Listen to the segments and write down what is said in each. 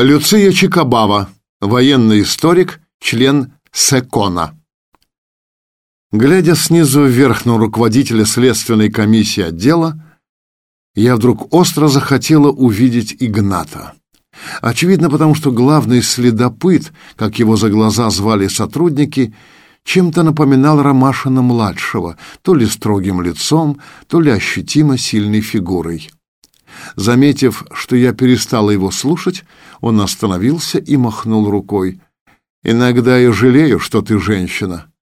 Люция Чикабава, военный историк, член СЭКОНа. Глядя снизу вверх на руководителя следственной комиссии отдела, я вдруг остро захотела увидеть Игната. Очевидно, потому что главный следопыт, как его за глаза звали сотрудники, чем-то напоминал Ромашина-младшего, то ли строгим лицом, то ли ощутимо сильной фигурой. Заметив, что я перестала его слушать, он остановился и махнул рукой. «Иногда я жалею, что ты женщина».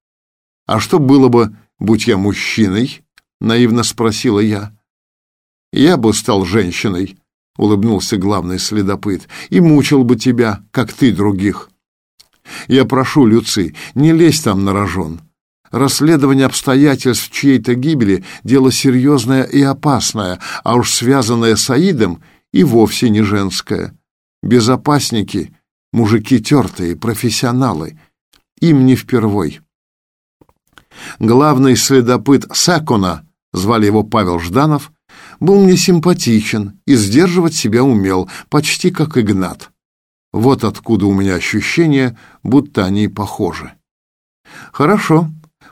«А что было бы, будь я мужчиной?» — наивно спросила я. «Я бы стал женщиной», — улыбнулся главный следопыт, «и мучил бы тебя, как ты других». «Я прошу, Люци, не лезь там на рожон. Расследование обстоятельств чьей-то гибели – дело серьезное и опасное, а уж связанное с Аидом и вовсе не женское. Безопасники – мужики тертые, профессионалы. Им не впервой. Главный следопыт Сакона, звали его Павел Жданов, был мне симпатичен и сдерживать себя умел, почти как Игнат. Вот откуда у меня ощущение, будто они похожи. «Хорошо»,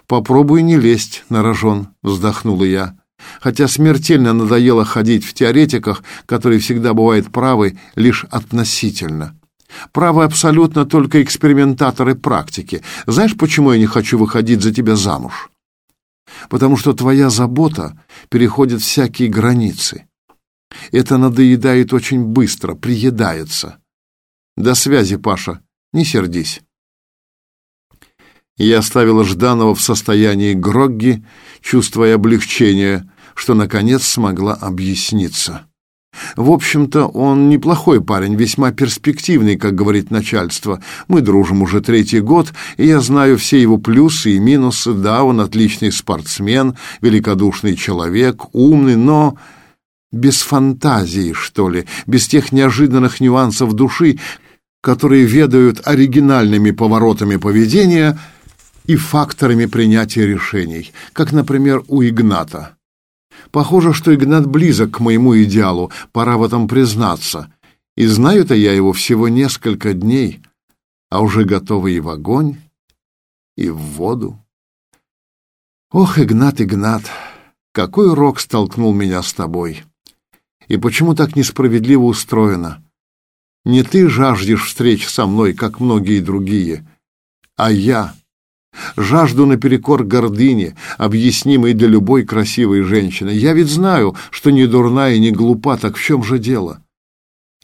«Попробуй не лезть на рожон», — вздохнула я. Хотя смертельно надоело ходить в теоретиках, которые всегда бывают правы лишь относительно. Правы абсолютно только экспериментаторы практики. Знаешь, почему я не хочу выходить за тебя замуж? Потому что твоя забота переходит всякие границы. Это надоедает очень быстро, приедается. До связи, Паша, не сердись. Я оставила Жданова в состоянии грогги, чувствуя облегчение, что, наконец, смогла объясниться. В общем-то, он неплохой парень, весьма перспективный, как говорит начальство. Мы дружим уже третий год, и я знаю все его плюсы и минусы. Да, он отличный спортсмен, великодушный человек, умный, но без фантазии, что ли, без тех неожиданных нюансов души, которые ведают оригинальными поворотами поведения – и факторами принятия решений, как, например, у Игната. Похоже, что Игнат близок к моему идеалу, пора в этом признаться. И знаю-то я его всего несколько дней, а уже готовы и в огонь, и в воду. Ох, Игнат, Игнат, какой урок столкнул меня с тобой? И почему так несправедливо устроено? Не ты жаждешь встреч со мной, как многие другие, а я — Жажду наперекор гордыне, объяснимой для любой красивой женщины. Я ведь знаю, что не дурна и не глупа, так в чем же дело?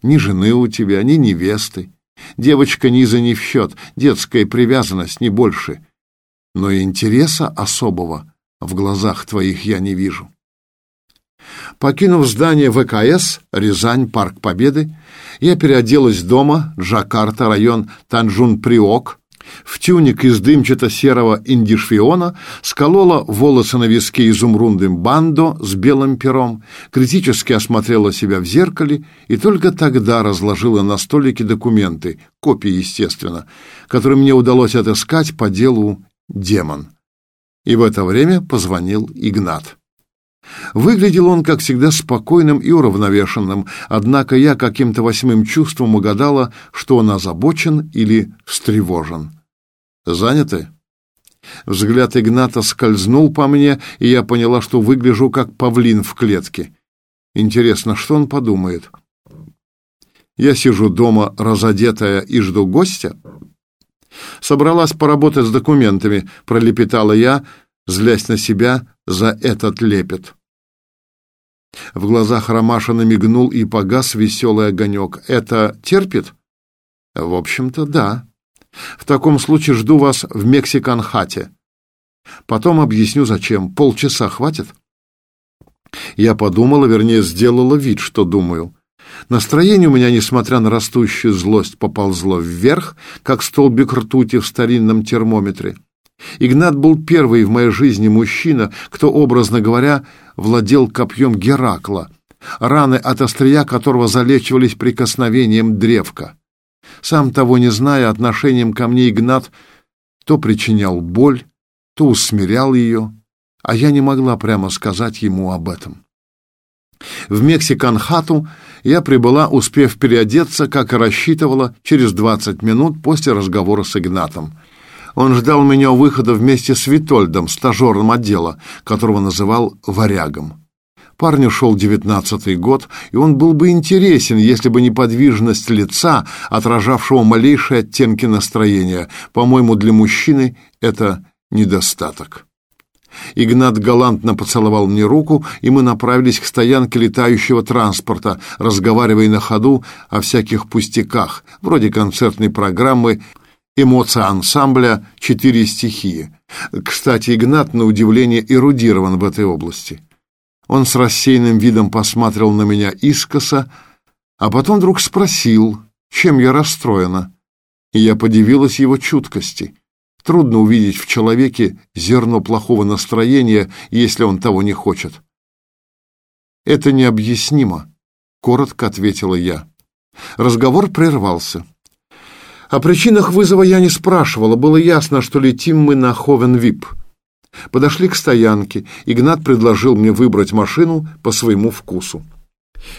Ни жены у тебя, ни невесты. Девочка низа не в счет, детская привязанность не больше. Но интереса особого в глазах твоих я не вижу. Покинув здание ВКС, Рязань, Парк Победы, я переоделась дома, Джакарта, район Танжун-Приок, в тюник из дымчато-серого индишфиона сколола волосы на виске изумрудным бандо с белым пером, критически осмотрела себя в зеркале и только тогда разложила на столике документы, копии, естественно, которые мне удалось отыскать по делу «Демон». И в это время позвонил Игнат. Выглядел он, как всегда, спокойным и уравновешенным, однако я каким-то восьмым чувством угадала, что он озабочен или встревожен. «Заняты?» Взгляд Игната скользнул по мне, и я поняла, что выгляжу как павлин в клетке. Интересно, что он подумает? Я сижу дома, разодетая, и жду гостя? Собралась поработать с документами, пролепетала я, злясь на себя за этот лепет. В глазах Ромашина мигнул и погас веселый огонек. «Это терпит?» «В общем-то, да. В таком случае жду вас в Мексикан-хате. Потом объясню, зачем. Полчаса хватит?» Я подумала, вернее, сделала вид, что думаю. Настроение у меня, несмотря на растущую злость, поползло вверх, как столбик ртути в старинном термометре. Игнат был первый в моей жизни мужчина, кто, образно говоря, владел копьем Геракла, раны от острия которого залечивались прикосновением древка. Сам того не зная, отношением ко мне Игнат то причинял боль, то усмирял ее, а я не могла прямо сказать ему об этом. В Мексикан-хату я прибыла, успев переодеться, как и рассчитывала, через 20 минут после разговора с Игнатом. Он ждал меня выхода вместе с Витольдом, стажером отдела, которого называл «варягом». Парню шел девятнадцатый год, и он был бы интересен, если бы не подвижность лица, отражавшего малейшие оттенки настроения. По-моему, для мужчины это недостаток. Игнат галантно поцеловал мне руку, и мы направились к стоянке летающего транспорта, разговаривая на ходу о всяких пустяках, вроде концертной программы «Эмоция ансамбля. Четыре стихии». Кстати, Игнат, на удивление, эрудирован в этой области. Он с рассеянным видом посмотрел на меня искоса, а потом вдруг спросил, чем я расстроена. И я подивилась его чуткости. Трудно увидеть в человеке зерно плохого настроения, если он того не хочет. «Это необъяснимо», — коротко ответила я. Разговор прервался. О причинах вызова я не спрашивала, было ясно, что летим мы на Ховенвип. Подошли к стоянке. Игнат предложил мне выбрать машину по своему вкусу.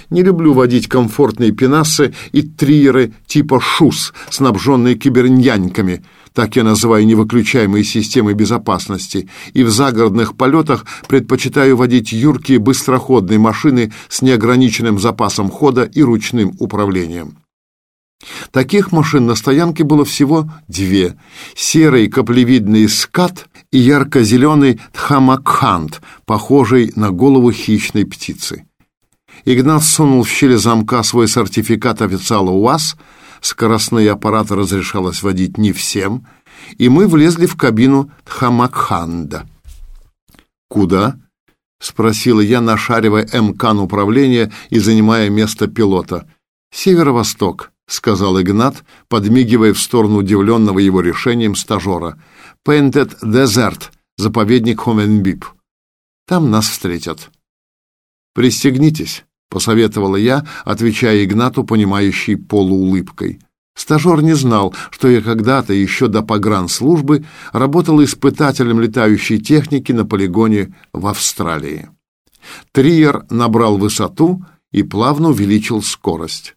Не люблю водить комфортные пенасы и триеры типа «Шус», снабженные киберняньками, так я называю невыключаемые системы безопасности, и в загородных полетах предпочитаю водить юркие быстроходные машины с неограниченным запасом хода и ручным управлением. Таких машин на стоянке было всего две. Серый каплевидный скат и ярко-зеленый тхамакхант, похожий на голову хищной птицы. Игнат сунул в щели замка свой сертификат официала УАЗ, скоростные аппараты разрешалось водить не всем, и мы влезли в кабину Тхамакханда. «Куда?» — спросила я, нашаривая МКАН управления и занимая место пилота. «Северо-восток», — сказал Игнат, подмигивая в сторону удивленного его решением стажера. «Пентед Дезерт, заповедник Хоменбип. Там нас встретят». «Пристегнитесь», — посоветовала я, отвечая Игнату, понимающей полуулыбкой. Стажер не знал, что я когда-то, еще до погранслужбы, работал испытателем летающей техники на полигоне в Австралии. Триер набрал высоту и плавно увеличил скорость.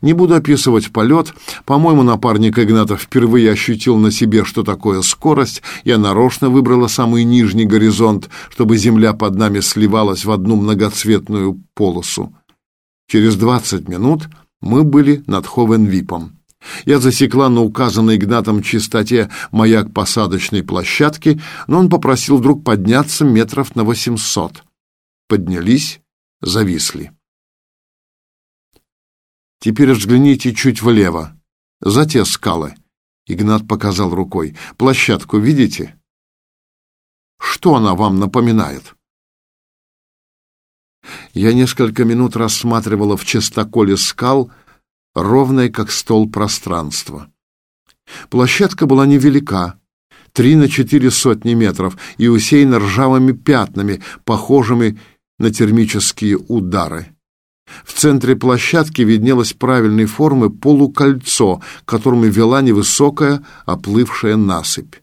Не буду описывать полет. По-моему, напарник Игнатов впервые ощутил на себе, что такое скорость. Я нарочно выбрала самый нижний горизонт, чтобы земля под нами сливалась в одну многоцветную полосу. Через двадцать минут мы были над Ховенвипом. Я засекла на указанной Игнатом частоте маяк посадочной площадки, но он попросил вдруг подняться метров на восемьсот. Поднялись, зависли. Теперь взгляните чуть влево, за те скалы. Игнат показал рукой. Площадку видите? Что она вам напоминает? Я несколько минут рассматривала в чистоколе скал ровное, как стол, пространство. Площадка была невелика, три на четыре сотни метров, и усеяна ржавыми пятнами, похожими на термические удары. В центре площадки виднелось правильной формы полукольцо, которым вела невысокая оплывшая насыпь.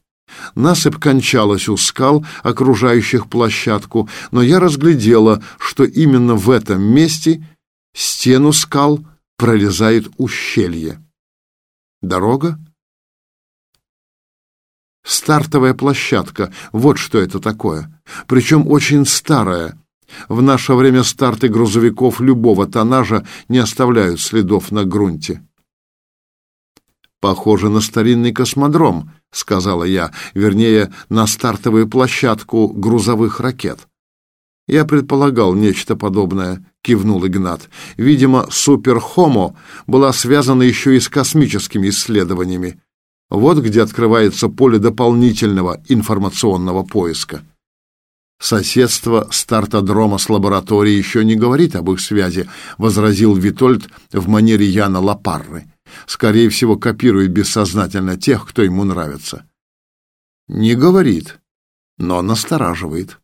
Насыпь кончалась у скал, окружающих площадку, но я разглядела, что именно в этом месте стену скал прорезает ущелье. Дорога? Стартовая площадка, вот что это такое. Причем очень старая, в наше время старты грузовиков любого тоннажа не оставляют следов на грунте. «Похоже на старинный космодром», — сказала я, вернее, на стартовую площадку грузовых ракет. «Я предполагал нечто подобное», — кивнул Игнат. «Видимо, суперхомо была связана еще и с космическими исследованиями. Вот где открывается поле дополнительного информационного поиска». Соседство стартодрома с лабораторией еще не говорит об их связи, возразил Витольд в манере Яна Лапарры. Скорее всего, копирует бессознательно тех, кто ему нравится. Не говорит, но настораживает.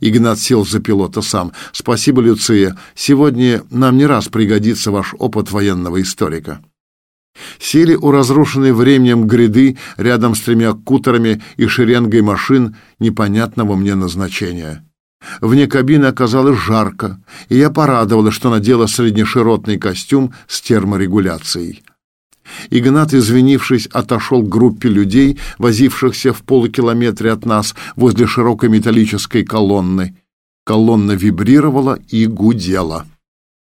Игнат сел за пилота сам. «Спасибо, Люция. Сегодня нам не раз пригодится ваш опыт военного историка». Сели у разрушенной временем гряды рядом с тремя кутерами и шеренгой машин непонятного мне назначения. Вне кабины оказалось жарко, и я порадовалась, что надела среднеширотный костюм с терморегуляцией. Игнат, извинившись, отошел к группе людей, возившихся в полукилометре от нас возле широкой металлической колонны. Колонна вибрировала и гудела.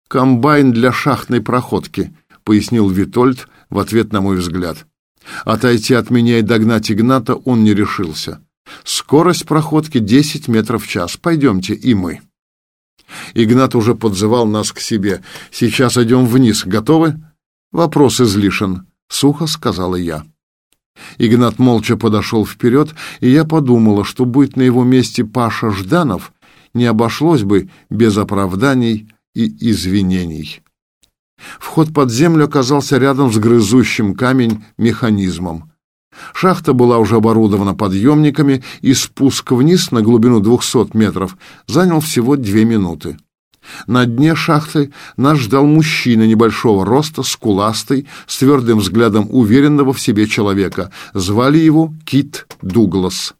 «Комбайн для шахтной проходки», — пояснил Витольд в ответ на мой взгляд. Отойти от меня и догнать Игната он не решился. Скорость проходки 10 метров в час. Пойдемте и мы. Игнат уже подзывал нас к себе. Сейчас идем вниз. Готовы? Вопрос излишен, сухо сказала я. Игнат молча подошел вперед, и я подумала, что будь на его месте Паша Жданов, не обошлось бы без оправданий и извинений. Вход под землю оказался рядом с грызущим камень механизмом. Шахта была уже оборудована подъемниками, и спуск вниз на глубину 200 метров занял всего две минуты. На дне шахты нас ждал мужчина небольшого роста, скуластый, с твердым взглядом уверенного в себе человека. Звали его Кит Дуглас.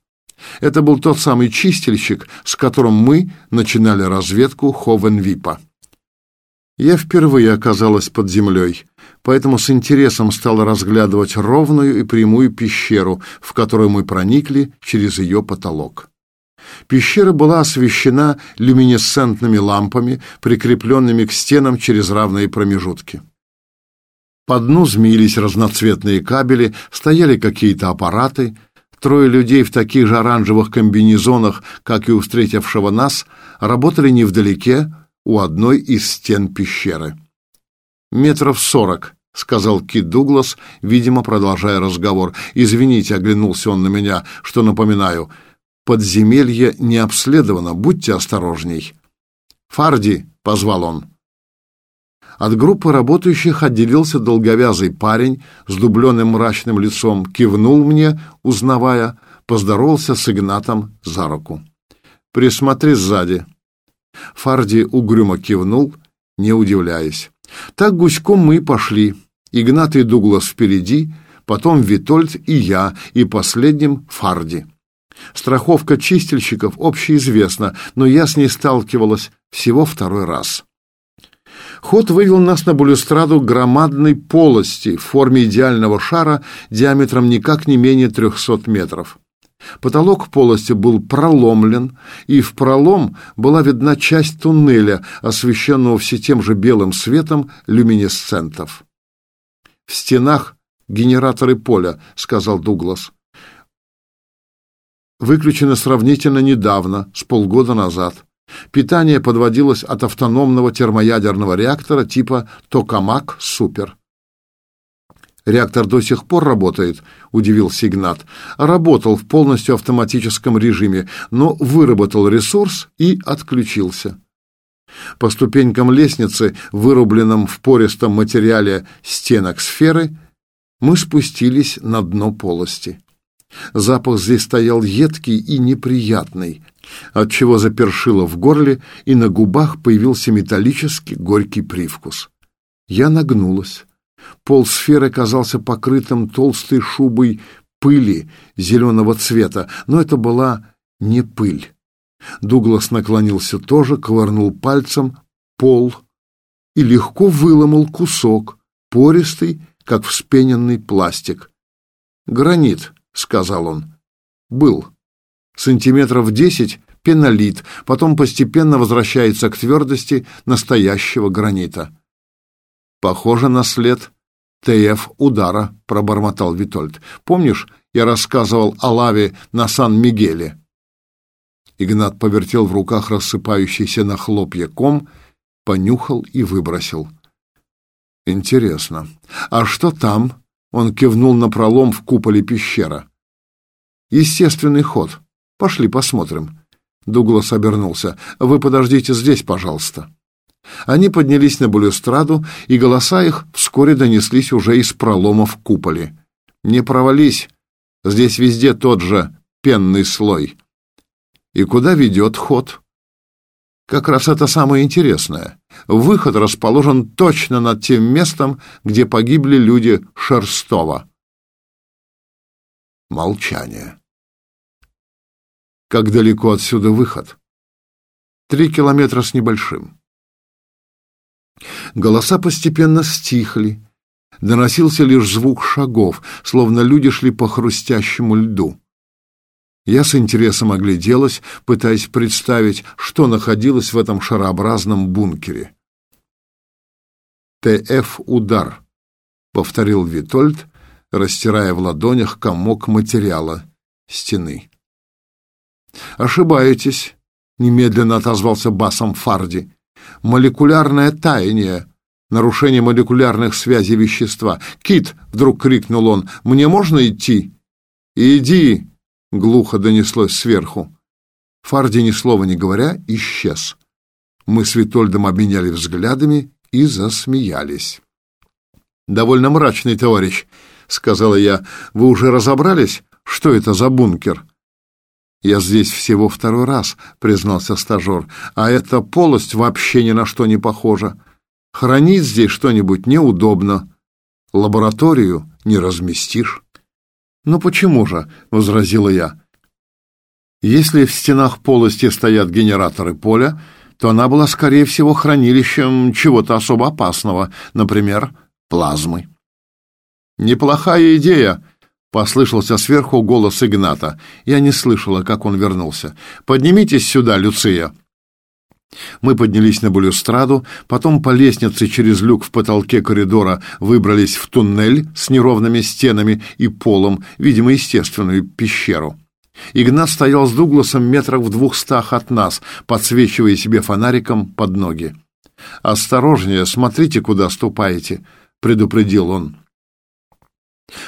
Это был тот самый чистильщик, с которым мы начинали разведку Ховенвипа. Я впервые оказалась под землей, поэтому с интересом стала разглядывать ровную и прямую пещеру, в которую мы проникли через ее потолок. Пещера была освещена люминесцентными лампами, прикрепленными к стенам через равные промежутки. По дну змеились разноцветные кабели, стояли какие-то аппараты. Трое людей в таких же оранжевых комбинезонах, как и у встретившего нас, работали невдалеке, у одной из стен пещеры. «Метров сорок», — сказал Кит Дуглас, видимо, продолжая разговор. «Извините», — оглянулся он на меня, — «что напоминаю. Подземелье не обследовано, будьте осторожней». «Фарди», — позвал он. От группы работающих отделился долговязый парень с дубленым мрачным лицом, кивнул мне, узнавая, поздоровался с Игнатом за руку. «Присмотри сзади», Фарди угрюмо кивнул, не удивляясь. Так гуськом мы пошли. Игнат и Дуглас впереди, потом Витольд и я, и последним Фарди. Страховка чистильщиков общеизвестна, но я с ней сталкивалась всего второй раз. Ход вывел нас на балюстраду громадной полости в форме идеального шара диаметром никак не менее трехсот метров. Потолок полости был проломлен, и в пролом была видна часть туннеля, освещенного все тем же белым светом люминесцентов. «В стенах генераторы поля», — сказал Дуглас. «Выключено сравнительно недавно, с полгода назад. Питание подводилось от автономного термоядерного реактора типа «Токамак-Супер». Реактор до сих пор работает, удивился Игнат. Работал в полностью автоматическом режиме, но выработал ресурс и отключился. По ступенькам лестницы, вырубленном в пористом материале стенок сферы, мы спустились на дно полости. Запах здесь стоял едкий и неприятный, отчего запершило в горле, и на губах появился металлический горький привкус. Я нагнулась. Пол сферы казался покрытым толстой шубой пыли зеленого цвета, но это была не пыль. Дуглас наклонился тоже, ковырнул пальцем пол и легко выломал кусок, пористый, как вспененный пластик. «Гранит», — сказал он. «Был. Сантиметров десять — пенолит, потом постепенно возвращается к твердости настоящего гранита. Похоже на след ТФ удара, пробормотал Витольд. Помнишь, я рассказывал о лаве на Сан-Мигеле? Игнат повертел в руках рассыпающийся на хлопья ком, понюхал и выбросил. Интересно. А что там? Он кивнул на пролом в куполе пещера. Естественный ход. Пошли посмотрим. Дуглас обернулся. Вы подождите здесь, пожалуйста. Они поднялись на балюстраду, и голоса их вскоре донеслись уже из пролома в куполе. «Не провались! Здесь везде тот же пенный слой!» «И куда ведет ход?» Как раз это самое интересное. Выход расположен точно над тем местом, где погибли люди Шерстова. Молчание. Как далеко отсюда выход? Три километра с небольшим. Голоса постепенно стихли. Доносился лишь звук шагов, словно люди шли по хрустящему льду. Я с интересом огляделась, пытаясь представить, что находилось в этом шарообразном бункере. «ТФ удар», — повторил Витольд, растирая в ладонях комок материала стены. «Ошибаетесь», — немедленно отозвался басом Фарди. «Молекулярное таяние, нарушение молекулярных связей вещества. Кит!» — вдруг крикнул он. «Мне можно идти?» «Иди!» — глухо донеслось сверху. Фарди, ни слова не говоря, исчез. Мы с Витольдом обменяли взглядами и засмеялись. «Довольно мрачный товарищ», — сказала я. «Вы уже разобрались, что это за бункер?» «Я здесь всего второй раз», — признался стажер, «а эта полость вообще ни на что не похожа. Хранить здесь что-нибудь неудобно. Лабораторию не разместишь». «Ну почему же?» — возразила я. «Если в стенах полости стоят генераторы поля, то она была, скорее всего, хранилищем чего-то особо опасного, например, плазмы». «Неплохая идея», — послышался сверху голос Игната. Я не слышала, как он вернулся. «Поднимитесь сюда, Люция». Мы поднялись на балюстраду, потом по лестнице через люк в потолке коридора выбрались в туннель с неровными стенами и полом, видимо, естественную пещеру. Игнат стоял с Дугласом метрах в двухстах от нас, подсвечивая себе фонариком под ноги. «Осторожнее, смотрите, куда ступаете», — предупредил он.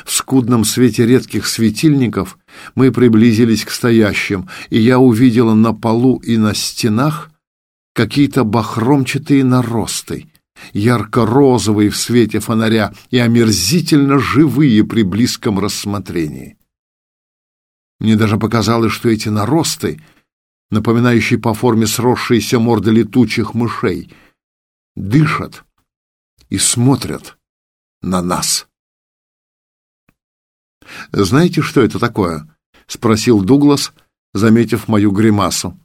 В скудном свете редких светильников мы приблизились к стоящим, и я увидела на полу и на стенах какие-то бахромчатые наросты, ярко-розовые в свете фонаря и омерзительно живые при близком рассмотрении. Мне даже показалось, что эти наросты, напоминающие по форме сросшиеся морды летучих мышей, дышат и смотрят на нас. «Знаете, что это такое?» — спросил Дуглас, заметив мою гримасу.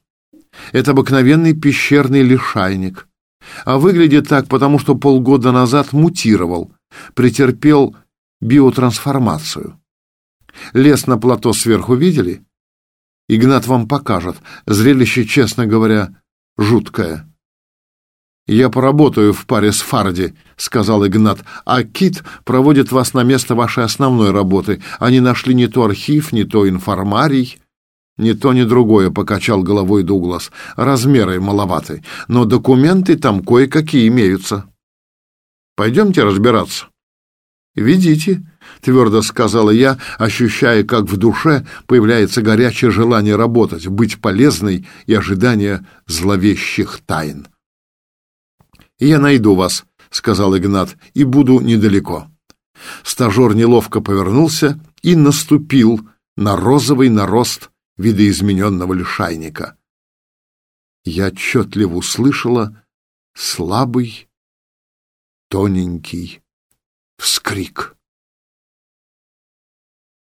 Это обыкновенный пещерный лишайник. А выглядит так, потому что полгода назад мутировал, претерпел биотрансформацию. Лес на плато сверху видели? Игнат вам покажет. Зрелище, честно говоря, жуткое. «Я поработаю в паре с Фарди», — сказал Игнат, «а Кит проводит вас на место вашей основной работы. Они нашли не то архив, не то информарий». «Ни то, ни другое», — покачал головой Дуглас. «Размеры маловаты, но документы там кое-какие имеются». «Пойдемте разбираться». «Ведите», — твердо сказала я, ощущая, как в душе появляется горячее желание работать, быть полезной и ожидание зловещих тайн. «Я найду вас», — сказал Игнат, — «и буду недалеко». Стажер неловко повернулся и наступил на розовый нарост видоизмененного лишайника. Я отчетливо услышала слабый, тоненький вскрик.